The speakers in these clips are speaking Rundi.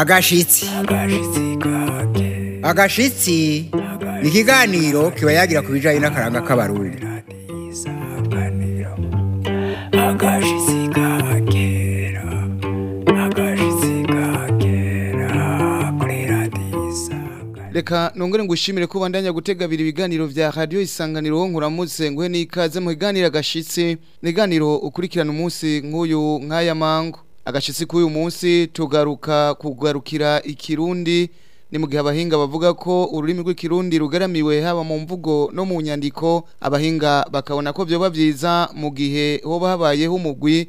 agashitsi agashitsi ni ikiganiro kiba yagira ku bijyanye n'akaranga k'abarurira agashitsi reka nongere ngushimire ko bandanya gutegabira ibiganiro vya radio isanganiro nkuramutse nguhe nikaze mu biganiro agashitsi niganiro ukurikirana umunsi nk'uyu nk'aya mango agashitsi uyu munsi tugaruka kugarukira ikirundi ni mu gihe abahinga bavuga ko ururimi rw'ikirundi rugaramiwe haba mu mvugo no mu nyandiko abahinga bakabona ko byoba byiza mu gihe hoba habayeho umugwi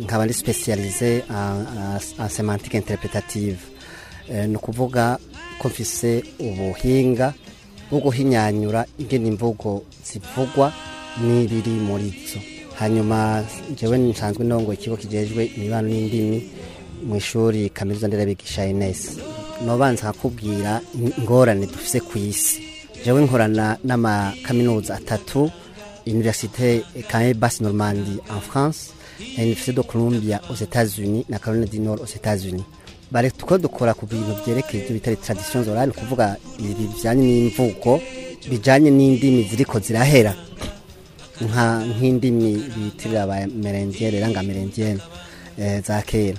nkaba ndi spécialisé en, en, eh, ni ukuvuga ko mfise ubuhinga bwo guhinyanyura ingene imvugo zivugwa n'ibiri muri zo hanyuma njyewe nsanzwe ndongo ikigo kijejwe imibano n'indimi mu ishuri kaminuza nderabigisha ines nobanza nkakubwira ingorane dufise ku isi jewe nkorana n'amakaminuza atatu Université Caen Basse Normandie en France, et l'Université de Columbia aux États-Unis, la Caroline du Nord aux États-Unis. bari kuko dukora ku bintu byerekeye ibyo bita tradition orale kuvuga ibijyanye n'imvugo bijyanye n'indimi ziriko zirahera nk'indimi bitirira abamerengere irangamerengere eh, za kera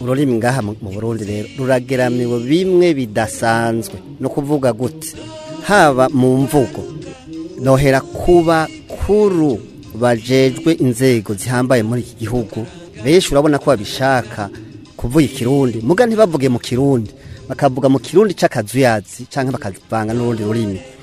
ururimi ngaha mu burundi rero rurageramiwe bimwe bidasanzwe no kuvuga gute haba mu mvugo nohera kuba kuru bajejwe inzego zihambaye muri iki gihugu benshi urabona ko babishaka kuvuga ikirundi muga ntibavuge mu kirundi bakavuga mu kirundi cy'akazuyazi cyangwa bakavanga n'urundi rurimi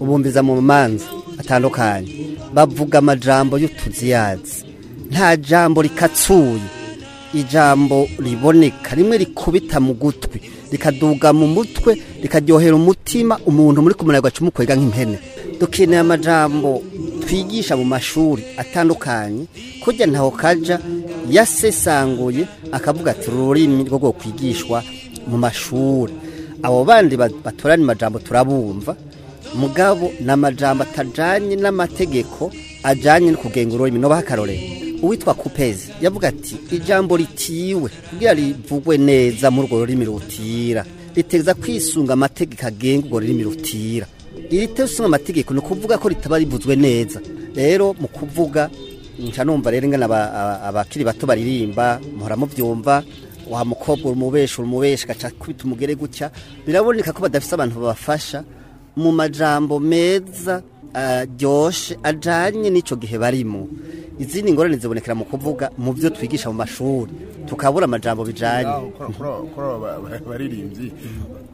ubumviza mu manza atandukanye bavuga amajambo y'utuziyazi nta jambo rikatsuye ijambo riboneka rimwe rikubita mu gutwi rikaduga mu mutwe rikaryohera umutima umuntu muri kumenya agaca nk'impene dukeneye amajambo twigisha mu mashuri atandukanye kujya ntaho kajya yasesanguye akavuga ati ururimi rwo kwigishwa mu mashuri abo bandi batorana amajambo turabumva mugabo ni amajambo atajyanye n'amategeko ajyanye no kugenga ururimi no bakarorera uwitwa kupezi yavuga ati ijambo ritiwe kugira rivugwe neza muri urwo rurimi rutira riteza kwisunga amategeko agenga urwo rurimi rutira iritesunga amategeko ni ukuvuga ko ritaba rivuzwe neza rero mu kuvuga numva rero ingana abakiri bato baririmba muhora mubyumva wa mukobwa urumubesha urumubesha gaca kubita umugere gutya biraboneka ko badafite abantu babafasha mu majambo meza aryoshye ajyanye n'icyo gihe barimo izindi ngorane zibonekera mu kuvuga mu byo twigisha mu mashuri tukabura amajambo bijyanye baririmbyi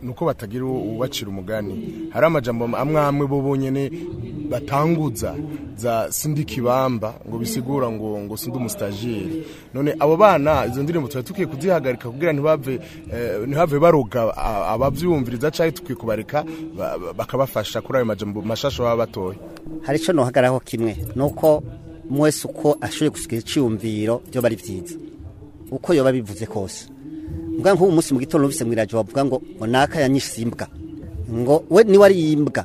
nuko batagira ubacira umugani hari amajambo amwe amwe bo bonyine batanguza za sindi kibamba ngo bisigura ngo ngo sindi umustajeri none abo bana izo ndirimbo tuba tukwiye kuzihagarika kugira ntibave eh, ntihave baroga abavyumviriza cyari tukwiye kubareka bakabafasha kuri ayo majambo mashasho baba batoye hari icyo nohagaraho kimwe ni uko mwese uko ashoboye gusiga icyumviro byo bari byiza uko yoba bivuze kose mbwa nk'ubu munsi mu gitondo bise mu iradio ngo ngo naka yanyishyize ngo we ni wari yimbwa,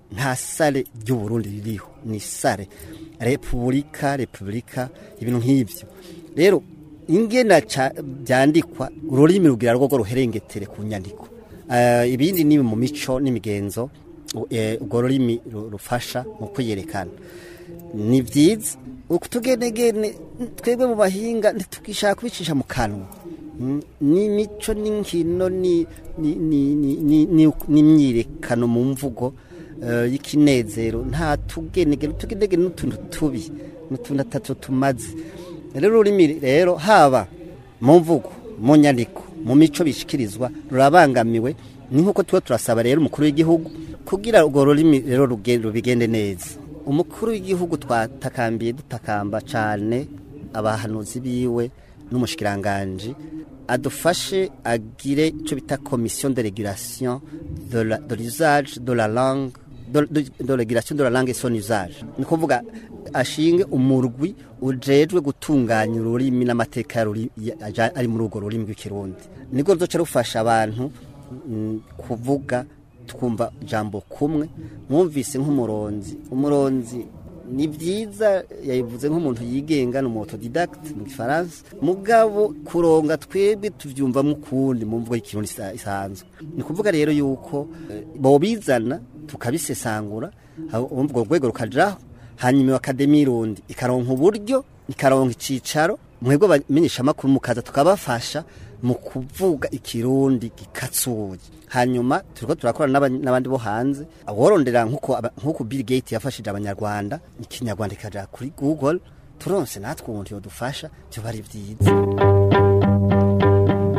nta sare ry'uburundi ririho ni sare repubulika repubulika ibintu nk'ibyo rero ingena byandikwa ururimi rubwira rwo ruherengetere ku nyandiko ah, ibindi ni mu mico n'imigenzo e, urwo rurimi rufasha mu kwiyerekana ni byiza utugenegene twebwe mu bahinga ntitugishaka kubicisha mu kanwa mm, n'imico n'inkino n'imyirekano mu mvugo eh, y'ikinezero nta tugenegene utugenegene n'utuntu tubi n'utuntu atatu tumaze rero ururimi rero haba mu mvugo mu nyandiko mu mico bishyikirizwa rurabangamiwe ni nk'uko tuba turasaba rero umukuru w'igihugu kugira urwo rurimi rero rubigende neza umukuru w'igihugu twatakambiye dutakamba cyane abahanuzi biwe n'umushikiranganji adufashe agire icyo bita komisiyo de regulation de la langue do regulation de la langue et ni kuvuga ashinge umurwi ujejwe gutunganya ururimi n'amateka ari muri urwo rurimi rw'ikirundi niko ruzoca rufasha abantu mm, kuvuga twumva jambo kumwe mwumvise nk'umuronzi umuronzi ni byiza yabivuze nk'umuntu yigenga ni umutodidakiti mu gifaransa mugabo kuronga twebwe tubyumvamo ukundi mu mvugo y'ikirundi isanzwe ni ukuvuga rero yuko eh, bobizana tukabisesangura ubwo rwego rukajyaho hanyuma akademi y'irundi ikaronka uburyo ikaronka icyicaro mwebwe abamenyeshamakuru mukaza tukabafasha mu kuvuga ikirundi gikatsuye hanyuma turiko turakora n'abandi bo hanze aworondera nk'uko Bill Gate yafashije abanyarwanda ikinyarwanda kikaja kuri Google turonse natwe iyo dufasha byo bari byiza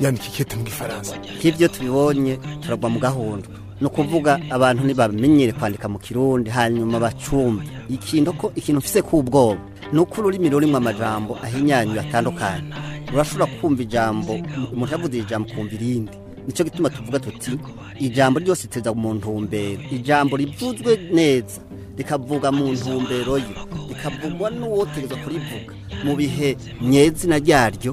yandika ikete mu gifaransa nk'ibyo tubibonye turagwa mu gahunda ni ukuvuga abantu ntibamenyere kwandika mu kirundi hanyuma bacumbe ikintu ko ikintu mfise k'ubwoba ni uko ururimi rurimo amajambo ahinyanyura atandukanye urashobora kumva ijambo umuntu yavuze ijambo kumva irindi nicyo gituma tuvuga tuti ijambo ryose teza mu ntumbero ijambo rivuzwe neza rikavuga mu ntumbero ye rikavugwa n'uwotereza kurivuga mu bihe nyezina ryaryo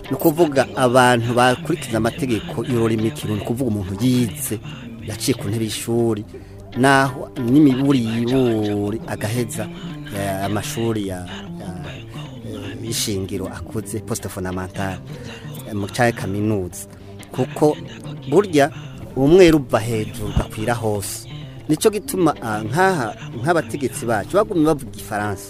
ni ukuvuga abantu bakurikiza amategeko y'ururimi ni ukuvuga umuntu yitse yaciye ku ntebe y'ishuri naho n'imiburi yiburi agaheza amashuri y'ishingiro eh, akoze posite fondamentale mu cyayi kaminuza kuko burya umwe ruba hejuru ugakwira hose nicyo gituma ah, nk'aha nk'abategetsi bacu bagumye bavuga igifaransa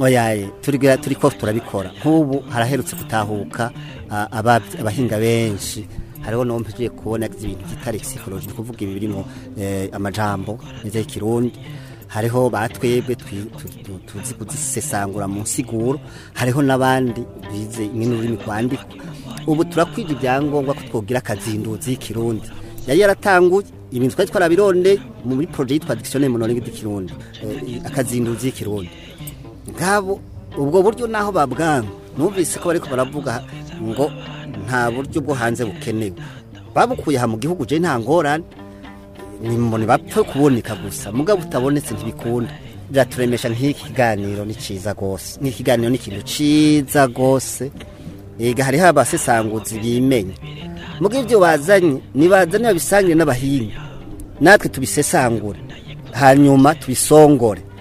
oyaye turi ko turabikora nk'ubu haraherutse gutahuka abahinga benshi hariho n'uwo mpugiye kubona ibintu byitare psikoloji ni ukuvuga ibi birimo e, amajambo meza y'ikirundi hariho batwebwe tuzi kuzisesangura mu nsiguro hariho n'abandi bize imwe n'ururimi kwandikwa ubu turakwiga ibyangombwa ko twogira akazinduzi y'ikirundi yari yaratanguye ibintu twari twarabironde muri poroje yitwa dikishoni mu rurimi eh, akazinduzi y'ikirundi ngabo ubwo buryo naho babwanwa numvise ko bari baravuga ngo nta buryo bwo hanze bukenewe babukuye aha mu gihugu je nta ngorane nimone bapfa kuboneka gusa mugabo utabonetse ntibikunda biraturemesha nk'iki kiganiro ni cyiza rwose ni ikiganiro ni ikintu cyiza rwose ega hariho abasesanguzi bimenya muga ibyo bazanye nibazane babisangiye n'abahinga natwe tubisesangure hanyuma tubisongore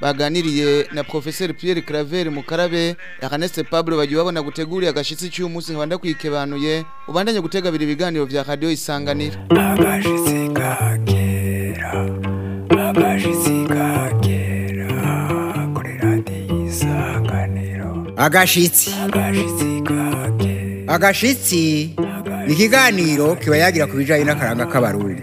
baganiriye na porofeseri Pierre Claver Mukarabe Ernest Pablo bagiye babona gutegura agashyitsi cy'uyu munsi nkabanda kwikebanuye ubandanye gutegabira ibiganiro vya Radio isanganira abashitsi kakera abashitsi agashitsi agashitsi ni ikiganiro kiba yagira ku bijyanye n'akaranga k'abarundi